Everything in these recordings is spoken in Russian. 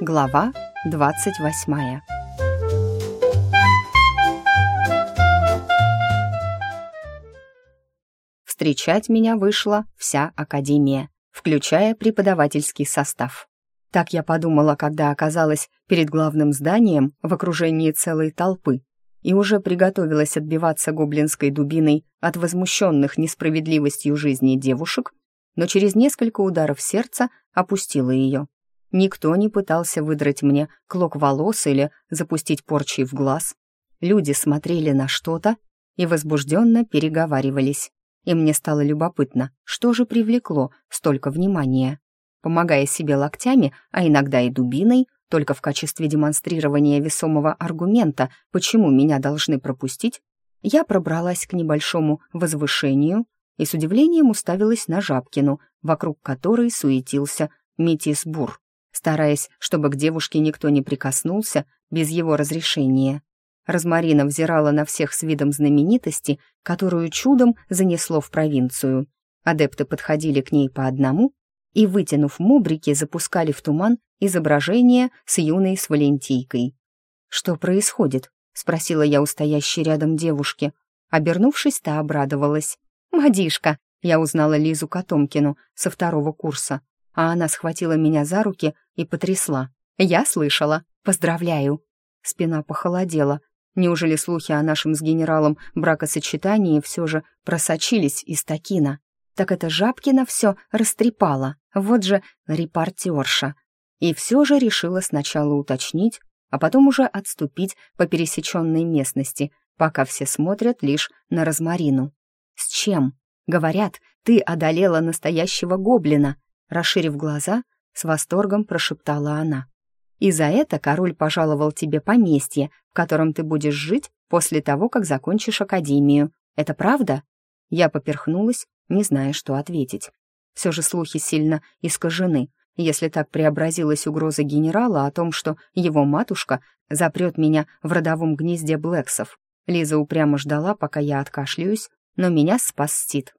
Глава 28 Встречать меня вышла вся академия, включая преподавательский состав. Так я подумала, когда оказалась перед главным зданием в окружении целой толпы и уже приготовилась отбиваться гоблинской дубиной от возмущенных несправедливостью жизни девушек, но через несколько ударов сердца опустила ее. Никто не пытался выдрать мне клок волос или запустить порчей в глаз. Люди смотрели на что-то и возбужденно переговаривались. И мне стало любопытно, что же привлекло столько внимания. Помогая себе локтями, а иногда и дубиной, только в качестве демонстрирования весомого аргумента, почему меня должны пропустить, я пробралась к небольшому возвышению и с удивлением уставилась на Жабкину, вокруг которой суетился Метис Бур стараясь, чтобы к девушке никто не прикоснулся без его разрешения. Розмарина взирала на всех с видом знаменитости, которую чудом занесло в провинцию. Адепты подходили к ней по одному и, вытянув мубрики, запускали в туман изображение с юной с Валентийкой. «Что происходит?» — спросила я у стоящей рядом девушки. Обернувшись, та обрадовалась. «Мадишка!» — я узнала Лизу Котомкину со второго курса а она схватила меня за руки и потрясла. «Я слышала. Поздравляю!» Спина похолодела. Неужели слухи о нашем с генералом бракосочетании все же просочились из Такина? Так это Жабкина все растрепала. Вот же репортерша. И все же решила сначала уточнить, а потом уже отступить по пересеченной местности, пока все смотрят лишь на розмарину. «С чем?» «Говорят, ты одолела настоящего гоблина», Расширив глаза, с восторгом прошептала она. «И за это король пожаловал тебе поместье, в котором ты будешь жить после того, как закончишь академию. Это правда?» Я поперхнулась, не зная, что ответить. Все же слухи сильно искажены, если так преобразилась угроза генерала о том, что его матушка запрет меня в родовом гнезде Блэксов. Лиза упрямо ждала, пока я откашляюсь, но меня спас Стит.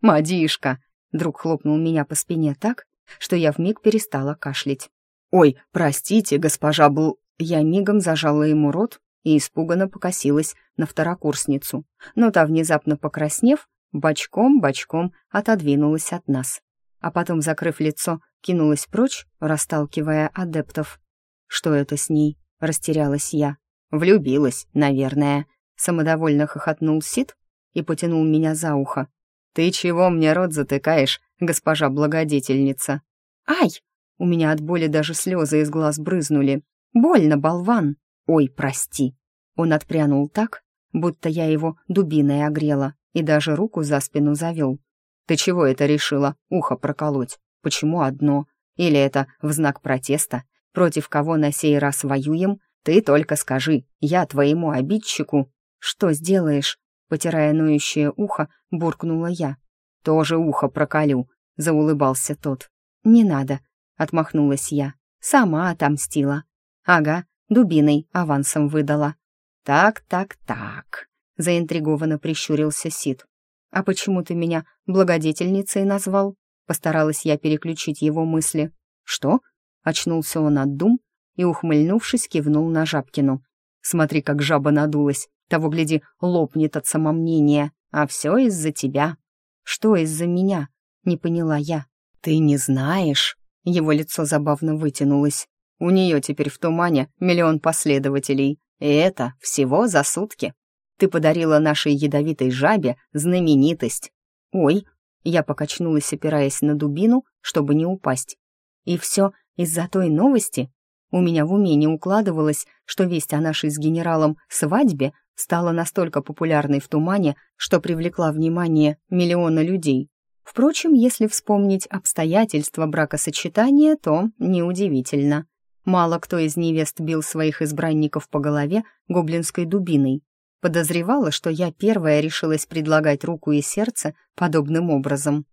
«Мадишка!» Друг хлопнул меня по спине так, что я вмиг перестала кашлять. «Ой, простите, госпожа Бл...» Я мигом зажала ему рот и испуганно покосилась на второкурсницу, но та, внезапно покраснев, бочком-бочком отодвинулась от нас. А потом, закрыв лицо, кинулась прочь, расталкивая адептов. «Что это с ней?» — растерялась я. «Влюбилась, наверное», — самодовольно хохотнул Сид и потянул меня за ухо, «Ты чего мне рот затыкаешь, госпожа благодетельница?» «Ай!» У меня от боли даже слезы из глаз брызнули. «Больно, болван!» «Ой, прости!» Он отпрянул так, будто я его дубиной огрела, и даже руку за спину завел. «Ты чего это решила? Ухо проколоть? Почему одно? Или это в знак протеста? Против кого на сей раз воюем? Ты только скажи, я твоему обидчику...» «Что сделаешь?» Потирая ноющее ухо, буркнула я. «Тоже ухо проколю», — заулыбался тот. «Не надо», — отмахнулась я. «Сама отомстила». «Ага, дубиной авансом выдала». «Так, так, так», — заинтригованно прищурился Сид. «А почему ты меня благодетельницей назвал?» Постаралась я переключить его мысли. «Что?» — очнулся он от дум и, ухмыльнувшись, кивнул на Жабкину. «Смотри, как жаба надулась. Того, гляди, лопнет от самомнения. А все из-за тебя. Что из-за меня? Не поняла я. Ты не знаешь? Его лицо забавно вытянулось. У нее теперь в тумане миллион последователей. И это всего за сутки. Ты подарила нашей ядовитой жабе знаменитость. Ой, я покачнулась, опираясь на дубину, чтобы не упасть. И все из-за той новости? У меня в уме не укладывалось, что весть о нашей с генералом свадьбе стала настолько популярной в тумане, что привлекла внимание миллиона людей. Впрочем, если вспомнить обстоятельства бракосочетания, то неудивительно. Мало кто из невест бил своих избранников по голове гоблинской дубиной. Подозревала, что я первая решилась предлагать руку и сердце подобным образом.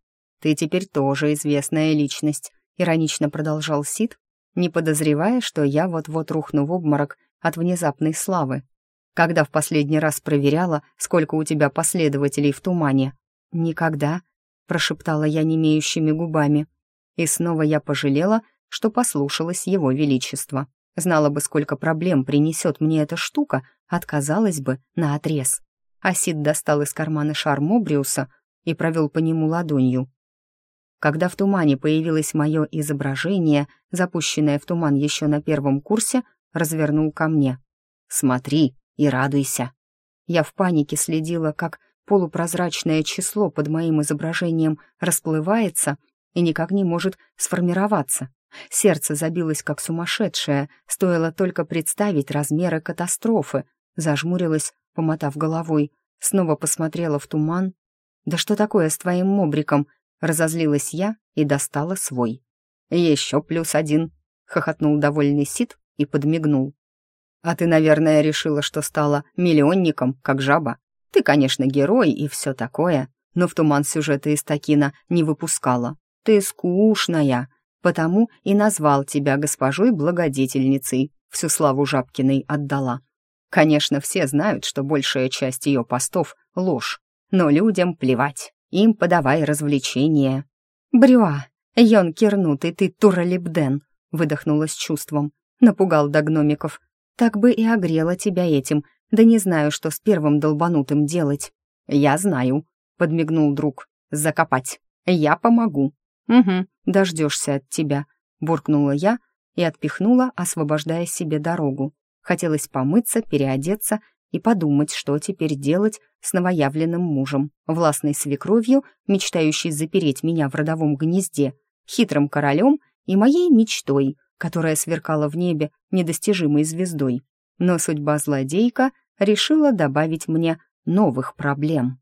«Ты теперь тоже известная личность», — иронично продолжал Сид, не подозревая, что я вот-вот рухну в обморок от внезапной славы. Когда в последний раз проверяла, сколько у тебя последователей в тумане? Никогда, прошептала я немеющими губами. И снова я пожалела, что послушалась его величества. Знала бы, сколько проблем принесет мне эта штука, отказалась бы на отрез. Асид достал из кармана шар Мобриуса и провел по нему ладонью. Когда в тумане появилось мое изображение, запущенное в туман еще на первом курсе, развернул ко мне. «Смотри и радуйся». Я в панике следила, как полупрозрачное число под моим изображением расплывается и никак не может сформироваться. Сердце забилось как сумасшедшее, стоило только представить размеры катастрофы. Зажмурилась, помотав головой, снова посмотрела в туман. «Да что такое с твоим мобриком?» Разозлилась я и достала свой. «Еще плюс один», — хохотнул довольный Сид и подмигнул. «А ты, наверное, решила, что стала миллионником, как жаба. Ты, конечно, герой и все такое, но в туман сюжета из Такина не выпускала. Ты скучная, потому и назвал тебя госпожой-благодетельницей, всю славу Жабкиной отдала. Конечно, все знают, что большая часть ее постов — ложь, но людям плевать, им подавай развлечения. «Брюа, Йон Кернутый, ты туралибден», — выдохнула с чувством. Напугал до гномиков. «Так бы и огрела тебя этим, да не знаю, что с первым долбанутым делать». «Я знаю», — подмигнул друг. «Закопать. Я помогу». «Угу, дождешься от тебя», — буркнула я и отпихнула, освобождая себе дорогу. Хотелось помыться, переодеться и подумать, что теперь делать с новоявленным мужем, властной свекровью, мечтающей запереть меня в родовом гнезде, хитрым королем и моей мечтой, которая сверкала в небе недостижимой звездой. Но судьба злодейка решила добавить мне новых проблем.